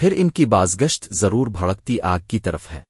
پھر ان کی بازگشت ضرور بھڑکتی آگ کی طرف ہے۔